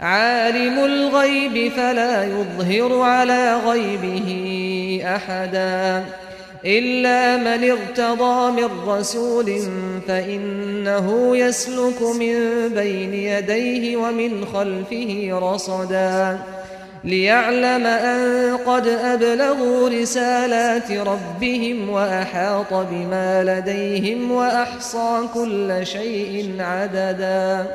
عالم الغيب فلا يظهر على غيبه أحدا إلا من ارتضى من رسول فإنه يسلك من بين يديه ومن خلفه رصدا ليعلم أن قد أبلغوا رسالات ربهم وأحاط بما لديهم وأحصى كل شيء عددا